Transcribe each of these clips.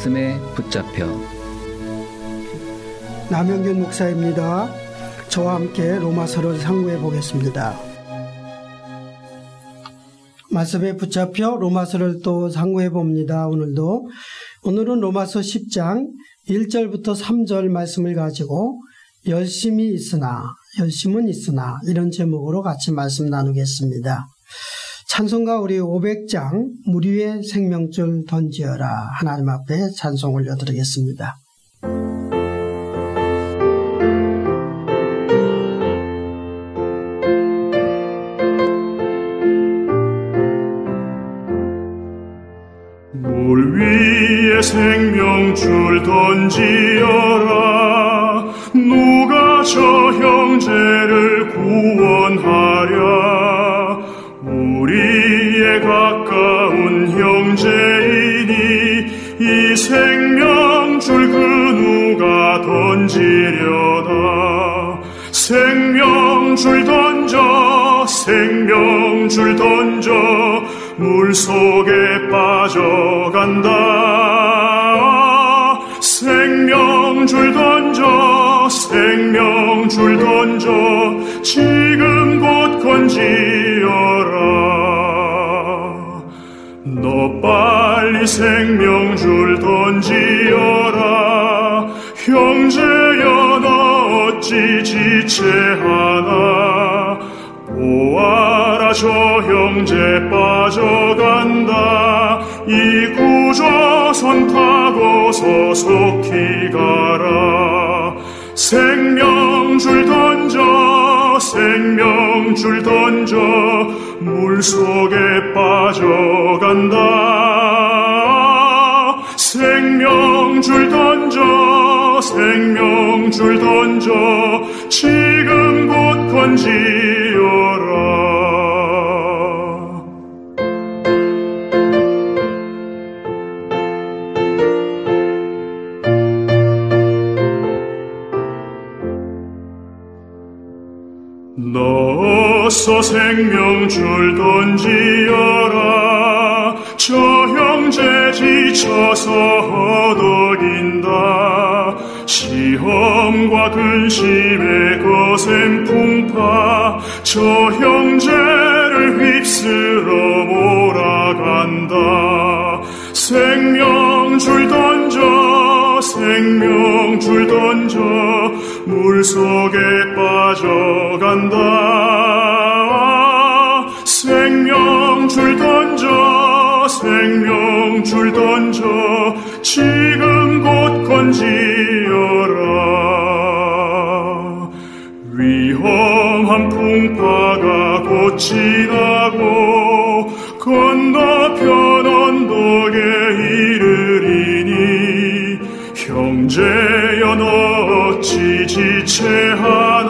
말씀에 붙잡혀 남영균 목사입니다. 저와 함께 로마서를 상고해 보겠습니다. 말씀에 붙잡혀 로마서를 또 상고해 봅니다. 오늘도 오늘은 로마서 10장 1절부터 3절 말씀을 가지고 열심히 있으나 열심은 있으나 이런 제목으로 같이 말씀 나누겠습니다. 찬송가 우리 500장 무리의 생명줄 던지어라. 하나님 앞에 찬송 올려드리겠습니다. 생명줄 던지어라. 누가 저 형제를 구원 줄 던져 생명 줄 던져 물 속에 빠져간다. 생명 줄 던져 생명 줄 던져 지금 곧 건지어라. 너 빨리 생명 줄 던지어라. 형제여 너 어찌 지체하나 보아라 저 형제 빠져간다. 이 구조선 타고 서 속히 가라. 생명줄 던져 생명줄 던져 물속에 빠져간다. 생명줄 던져 생명줄 던져 지금 곧 건지어라. 너서 생명줄 던지어라. 저 형제 지쳐서 허덕인다 시험과 근심의 거센 풍파. 저 형제를 휩쓸어 몰아간다. 생명줄 던져 생명줄 던져 물속에 빠져간다. 생명줄 던져 생명줄 던져 지금 곧 건지 지나고 건너편 언덕에 이르리니 형제여 너 어찌 지체하나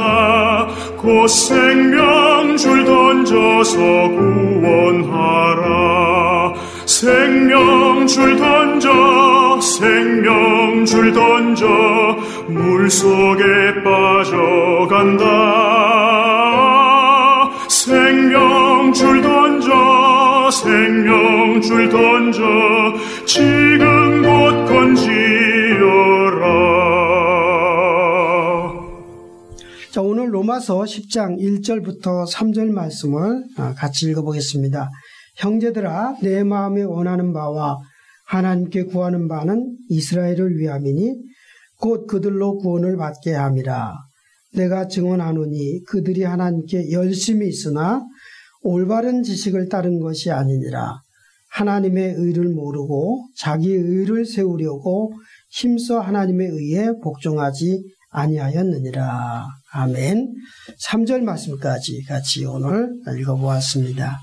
곧 생명줄 던져서 구원하라. 생명줄 던져 생명줄 던져 물속에 빠져간다 줄 던져 지금 곧 건지어라 자, 오늘 로마서 10장 1절부터 3절 말씀을 아, 같이 읽어보겠습니다. 형제들아, 내 마음에 원하는 바와 하나님께 구하는 바는 이스라엘을 위함이니 곧 그들로 구원을 받게 함이라. 내가 증언하노니 그들이 하나님께 열심히 있으나 올바른 지식을 따른 것이 아니니라. 하나님의 의를 모르고 자기 의를 세우려고 힘써 하나님의 의에 복종하지 아니하였느니라. 아멘. 3절 말씀까지 같이 오늘 읽어보았습니다.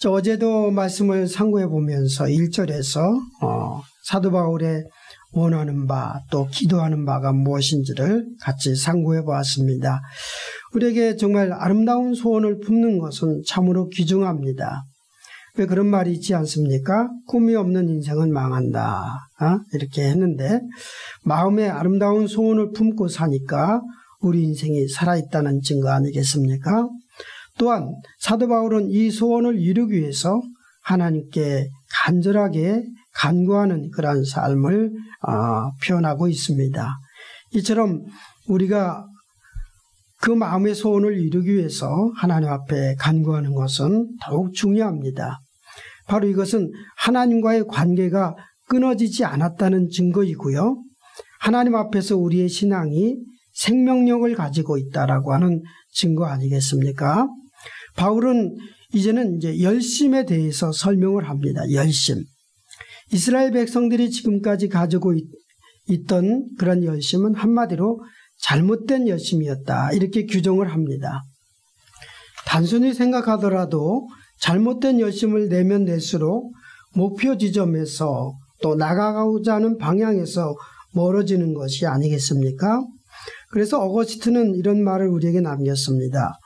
저 어제도 말씀을 상고해 보면서 1절에서 어, 사도 바울의 원하는 바, 또 기도하는 바가 무엇인지를 같이 상고해 보았습니다. 우리에게 정말 아름다운 소원을 품는 것은 참으로 귀중합니다. 왜 그런 말이 있지 않습니까? 꿈이 없는 인생은 망한다. 어? 이렇게 했는데, 마음에 아름다운 소원을 품고 사니까 우리 인생이 살아있다는 증거 아니겠습니까? 또한 사도 바울은 이 소원을 이루기 위해서 하나님께 간절하게 간구하는 그러한 삶을 어, 표현하고 있습니다. 이처럼 우리가 그 마음의 소원을 이루기 위해서 하나님 앞에 간구하는 것은 더욱 중요합니다. 바로 이것은 하나님과의 관계가 끊어지지 않았다는 증거이고요. 하나님 앞에서 우리의 신앙이 생명력을 가지고 있다라고 하는 증거 아니겠습니까? 바울은 이제는 이제 열심에 대해서 설명을 합니다. 열심. 이스라엘 백성들이 지금까지 가지고 있, 던 그런 열심은 한마디로 잘못된 열심이었다. 이렇게 규정을 합니다. 단순히 생각하더라도 잘못된 열심을 내면 낼수록 목표 지점에서 또 나가고자 하는 방향에서 멀어지는 것이 아니겠습니까? 그래서 어거스트는 이런 말을 우리에게 남겼습니다.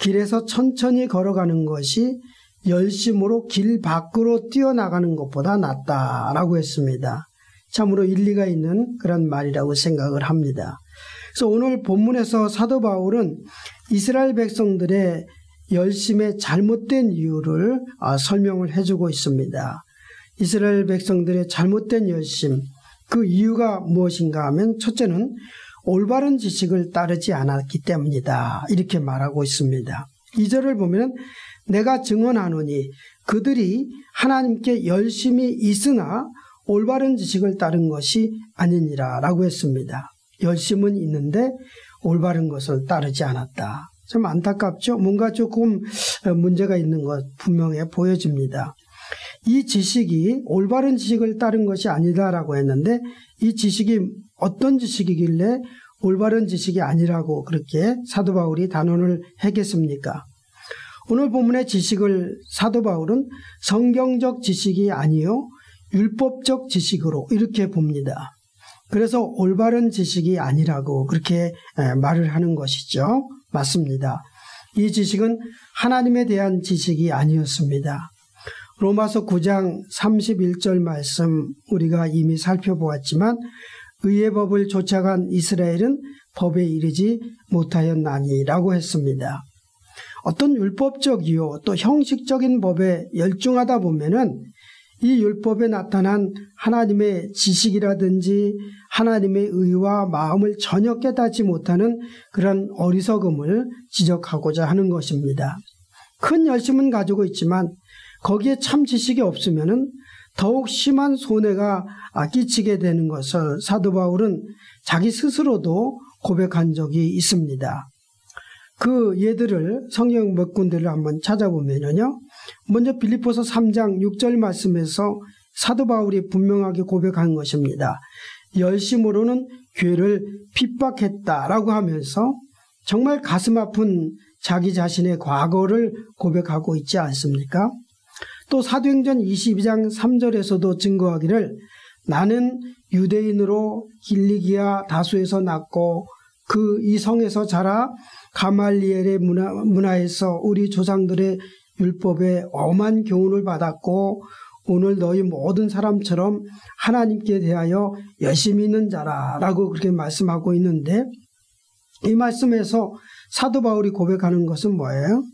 길에서 천천히 걸어가는 것이 열심으로 길 밖으로 뛰어나가는 것보다 낫다라고 했습니다. 참으로 일리가 있는 그런 말이라고 생각을 합니다. 그래서 오늘 본문에서 사도 바울은 이스라엘 백성들의 열심의 잘못된 이유를 아, 설명을 해주고 있습니다. 이스라엘 백성들의 잘못된 열심, 그 이유가 무엇인가 하면 첫째는 올바른 지식을 따르지 않았기 때문이다. 이렇게 말하고 있습니다. 2절을 보면 내가 증언하노니 그들이 하나님께 열심히 있으나 올바른 지식을 따른 것이 아니니라 라고 했습니다. 열심은 있는데 올바른 것을 따르지 않았다. 좀 안타깝죠? 뭔가 조금 문제가 있는 것 분명해 보여집니다. 이 지식이 올바른 지식을 따른 것이 아니다라고 했는데 이 지식이 어떤 지식이길래 올바른 지식이 아니라고 그렇게 사도 바울이 단언을 했겠습니까? 오늘 본문의 지식을 사도 바울은 성경적 지식이 아니요 율법적 지식으로 이렇게 봅니다. 그래서 올바른 지식이 아니라고 그렇게 말을 하는 것이죠. 맞습니다. 이 지식은 하나님에 대한 지식이 아니었습니다. 로마서 9장 31절 말씀 우리가 이미 살펴보았지만 의의 법을 쫓아간 이스라엘은 법에 이르지 못하였나니라고 했습니다. 어떤 율법적이요 또 형식적인 법에 열중하다 보면은 이 율법에 나타난 하나님의 지식이라든지 하나님의 의와 마음을 전혀 깨닫지 못하는 그런 어리석음을 지적하고자 하는 것입니다. 큰 열심은 가지고 있지만 거기에 참 지식이 없으면 더욱 심한 손해가 끼치게 되는 것을 사도 바울은 자기 스스로도 고백한 적이 있습니다. 그 예들을 성경 몇 군데를 한번 찾아보면요. 먼저 빌리포서 3장 6절 말씀에서 사도 바울이 분명하게 고백한 것입니다. 열심으로는 교회를 핍박했다라고 하면서 정말 가슴 아픈 자기 자신의 과거를 고백하고 있지 않습니까? 또 사도행전 22장 3절에서도 증거하기를 나는 유대인으로 길리기아 다수에서 낳고 그 이성에서 자라 가말리엘의 문화, 문화에서 우리 조상들의 율법에 엄한 교훈을 받았고 오늘 너희 모든 사람처럼 하나님께 대하여 열심히 있는 자라라고 그렇게 말씀하고 있는데 이 말씀에서 사도 바울이 고백하는 것은 뭐예요?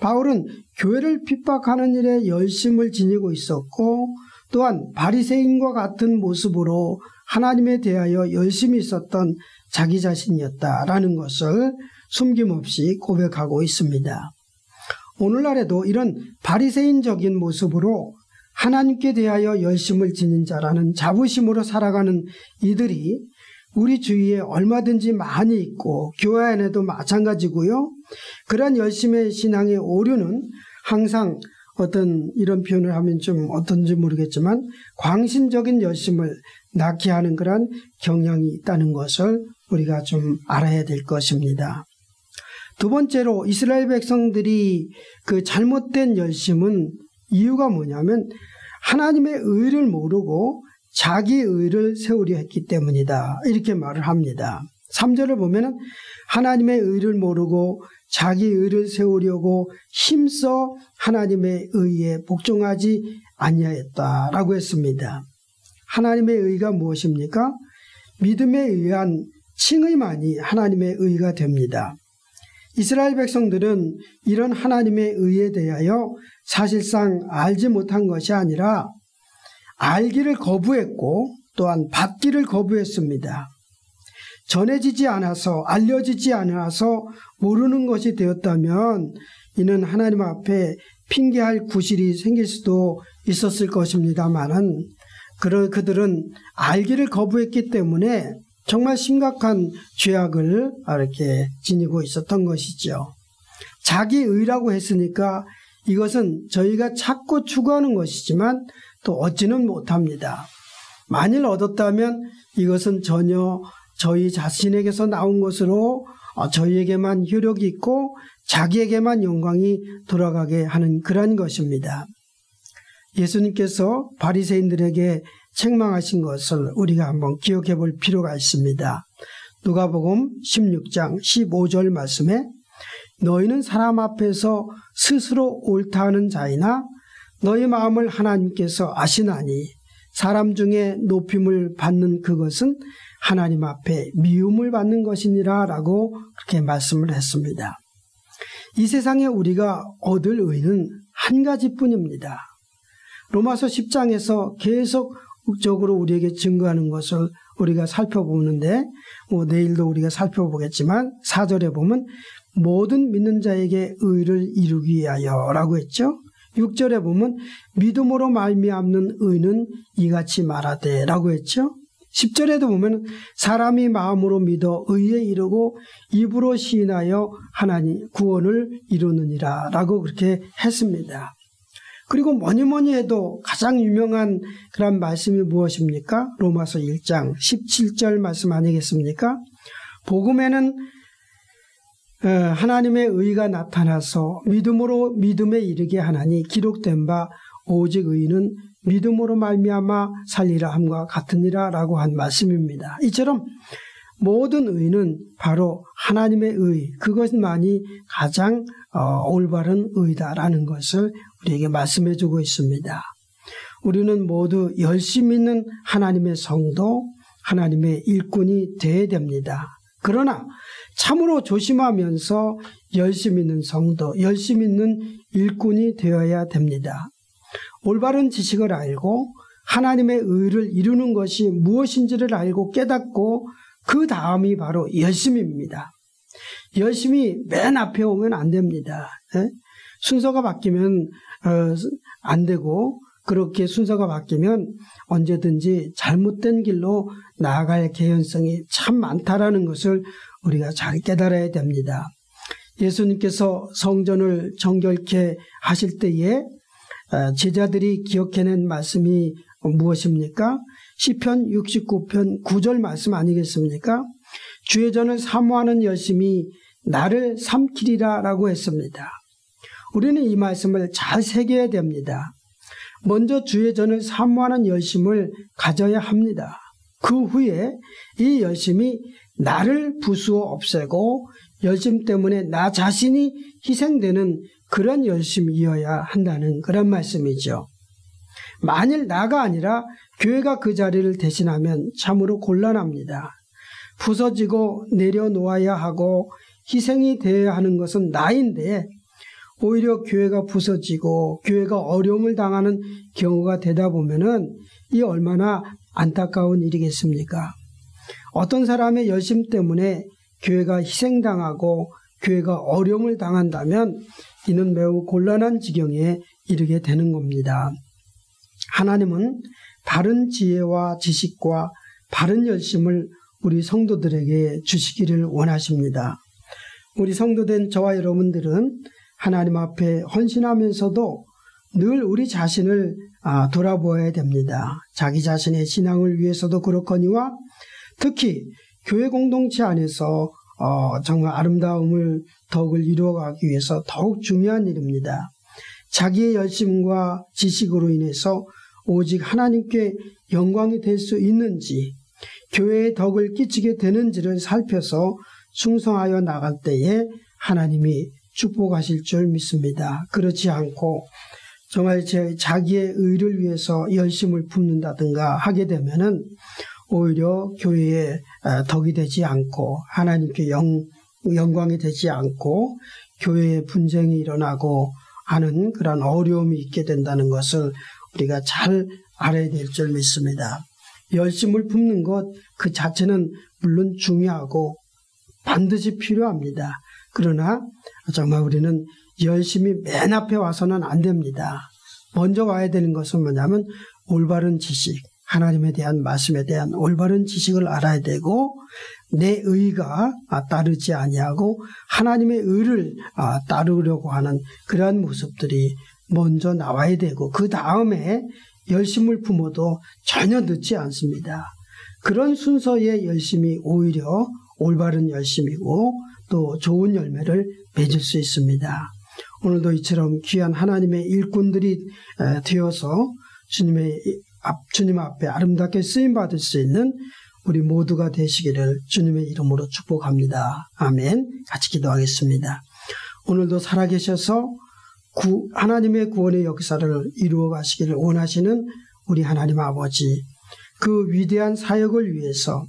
바울은 교회를 핍박하는 일에 열심을 지니고 있었고 또한 바리새인과 같은 모습으로 하나님에 대하여 열심히 있었던 자기 자신이었다라는 것을 숨김없이 고백하고 있습니다. 오늘날에도 이런 바리새인적인 모습으로 하나님께 대하여 열심을 지닌 자라는 자부심으로 살아가는 이들이 우리 주위에 얼마든지 많이 있고 교회 안에도 마찬가지고요. 그러한 열심의 신앙의 오류는 항상 어떤 이런 표현을 하면 좀 어떤지 모르겠지만 광신적인 열심을 낳게 하는 그런 경향이 있다는 것을 우리가 좀 알아야 될 것입니다. 두 번째로 이스라엘 백성들이 그 잘못된 열심은 이유가 뭐냐면 하나님의 의를 모르고 자기 의를 세우려 했기 때문이다. 이렇게 말을 합니다. 3절을 보면 하나님의 의를 모르고 자기 의를 세우려고 힘써 하나님의 의에 복종하지 아니하였다라고 했습니다. 하나님의 의가 무엇입니까? 믿음에 의한 칭의만이 하나님의 의가 됩니다. 이스라엘 백성들은 이런 하나님의 의에 대하여 사실상 알지 못한 것이 아니라 알기를 거부했고 또한 받기를 거부했습니다. 전해지지 않아서 알려지지 않아서 모르는 것이 되었다면 이는 하나님 앞에 핑계할 구실이 생길 수도 있었을 것입니다만은 그들은 알기를 거부했기 때문에 정말 심각한 죄악을 이렇게 지니고 있었던 것이죠. 자기 의라고 했으니까 이것은 저희가 찾고 추구하는 것이지만 또 얻지는 못합니다. 만일 얻었다면 이것은 전혀 저희 자신에게서 나온 것으로 어, 저희에게만 효력이 있고 자기에게만 영광이 돌아가게 하는 그런 것입니다. 예수님께서 바리새인들에게 책망하신 것을 우리가 한번 기억해 볼 필요가 있습니다. 누가복음 16장 15절 말씀에 너희는 사람 앞에서 스스로 옳다 하는 자이나 너희 마음을 하나님께서 아시나니 사람 중에 높임을 받는 그것은 하나님 앞에 미움을 받는 것이니라 라고 그렇게 말씀을 했습니다. 이 세상에 우리가 얻을 의는 한 가지뿐입니다. 로마서 10장에서 계속적으로 우리에게 증거하는 것을 우리가 살펴보는데 뭐 내일도 우리가 살펴보겠지만 4절에 보면 모든 믿는 자에게 의를 이루기 위하여라고 했죠. 6절에 보면 믿음으로 말미암는 의는 이같이 말하되라고 했죠. 10절에도 보면 사람이 마음으로 믿어 의에 이르고 입으로 시인하여 하나님 구원을 이루느니라 라고 그렇게 했습니다. 그리고 뭐니 뭐니 해도 가장 유명한 그런 말씀이 무엇입니까? 로마서 1장 17절 말씀 아니겠습니까? 복음에는 어, 하나님의 의가 나타나서 믿음으로 믿음에 이르게 하나니 기록된 바 오직 의는 믿음으로 말미암아 살리라 함과 같으니라라고 한 말씀입니다. 이처럼 모든 의는 바로 하나님의 의 그것만이 가장 어, 올바른 의다라는 것을 우리에게 말씀해 주고 있습니다. 우리는 모두 열심히 있는 하나님의 성도, 하나님의 일꾼이 되어야 됩니다. 그러나 참으로 조심하면서 열심히 있는 성도, 열심히 있는 일꾼이 되어야 됩니다. 올바른 지식을 알고 하나님의 의를 이루는 것이 무엇인지를 알고 깨닫고 그 다음이 바로 열심입니다. 열심히 맨 앞에 오면 안 됩니다. 예? 순서가 바뀌면 어, 안 되고 그렇게 순서가 바뀌면 언제든지 잘못된 길로 나아갈 개연성이 참 많다라는 것을 우리가 잘 깨달아야 됩니다. 예수님께서 성전을 정결케 하실 때에 어, 제자들이 기억해낸 말씀이 무엇입니까? 시편 69편 9절 말씀 아니겠습니까? 주의 전을 사모하는 열심이 나를 삼키리라라고 했습니다. 우리는 이 말씀을 잘 새겨야 됩니다. 먼저 주의 전을 사모하는 열심을 가져야 합니다. 그 후에 이 열심이 나를 부수어 없애고 열심 때문에 나 자신이 희생되는 그런 열심이어야 한다는 그런 말씀이죠. 만일 나가 아니라 교회가 그 자리를 대신하면 참으로 곤란합니다. 부서지고 내려놓아야 하고 희생이 되어야 하는 것은 나인데 오히려 교회가 부서지고 교회가 어려움을 당하는 경우가 되다 보면은 이 얼마나 안타까운 일이겠습니까? 어떤 사람의 열심 때문에 교회가 희생당하고 교회가 어려움을 당한다면 이는 매우 곤란한 지경에 이르게 되는 겁니다. 하나님은 바른 지혜와 지식과 바른 열심을 우리 성도들에게 주시기를 원하십니다. 우리 성도된 저와 여러분들은 하나님 앞에 헌신하면서도 늘 우리 자신을 아, 돌아보아야 됩니다. 자기 자신의 신앙을 위해서도 그렇거니와 특히 교회 공동체 안에서 어, 정말 아름다움을 덕을 이루어가기 위해서 더욱 중요한 일입니다. 자기의 열심과 지식으로 인해서 오직 하나님께 영광이 될 수 있는지, 교회의 덕을 끼치게 되는지를 살펴서 충성하여 나갈 때에 하나님이 축복하실 줄 믿습니다. 그렇지 않고 정말 제 자기의 의를 위해서 열심을 품는다든가 하게 되면은 오히려 교회에 어, 덕이 되지 않고 하나님께 영, 영광이 되지 않고 교회에 분쟁이 일어나고 하는 그런 어려움이 있게 된다는 것을 우리가 잘 알아야 될 줄 믿습니다. 열심을 품는 것 그 자체는 물론 중요하고 반드시 필요합니다. 그러나 정말 우리는 열심히 맨 앞에 와서는 안 됩니다. 먼저 와야 되는 것은 뭐냐면 올바른 지식, 하나님에 대한 말씀에 대한 올바른 지식을 알아야 되고 내 의가 따르지 아니하고 하나님의 의를 따르려고 하는 그러한 모습들이 먼저 나와야 되고 그 다음에 열심을 품어도 전혀 늦지 않습니다. 그런 순서의 열심이 오히려 올바른 열심이고 또 좋은 열매를 맺을 수 있습니다. 오늘도 이처럼 귀한 하나님의 일꾼들이 되어서 주님의 앞, 주님 앞에 아름답게 쓰임 받을 수 있는 우리 모두가 되시기를 주님의 이름으로 축복합니다. 아멘. 같이 기도하겠습니다. 오늘도 살아계셔서 구, 하나님의 구원의 역사를 이루어 가시기를 원하시는 우리 하나님 아버지 그 위대한 사역을 위해서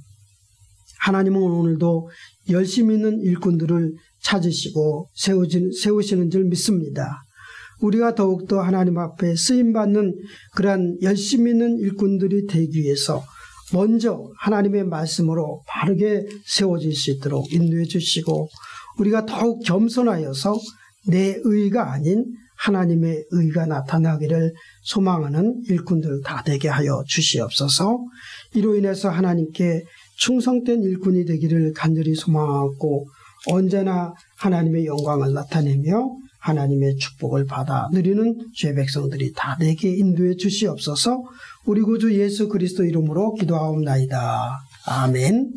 하나님은 오늘도 열심히 있는 일꾼들을 찾으시고 세우시는 줄 믿습니다. 우리가 더욱더 하나님 앞에 쓰임받는 그러한 열심히 있는 일꾼들이 되기 위해서 먼저 하나님의 말씀으로 바르게 세워질 수 있도록 인도해 주시고 우리가 더욱 겸손하여서 내 의가 아닌 하나님의 의가 나타나기를 소망하는 일꾼들 다 되게 하여 주시옵소서 이로 인해서 하나님께 충성된 일꾼이 되기를 간절히 소망하고 언제나 하나님의 영광을 나타내며 하나님의 축복을 받아 누리는 죄 백성들이 다 되게 인도해 주시옵소서 우리 구주 예수 그리스도 이름으로 기도하옵나이다. 아멘.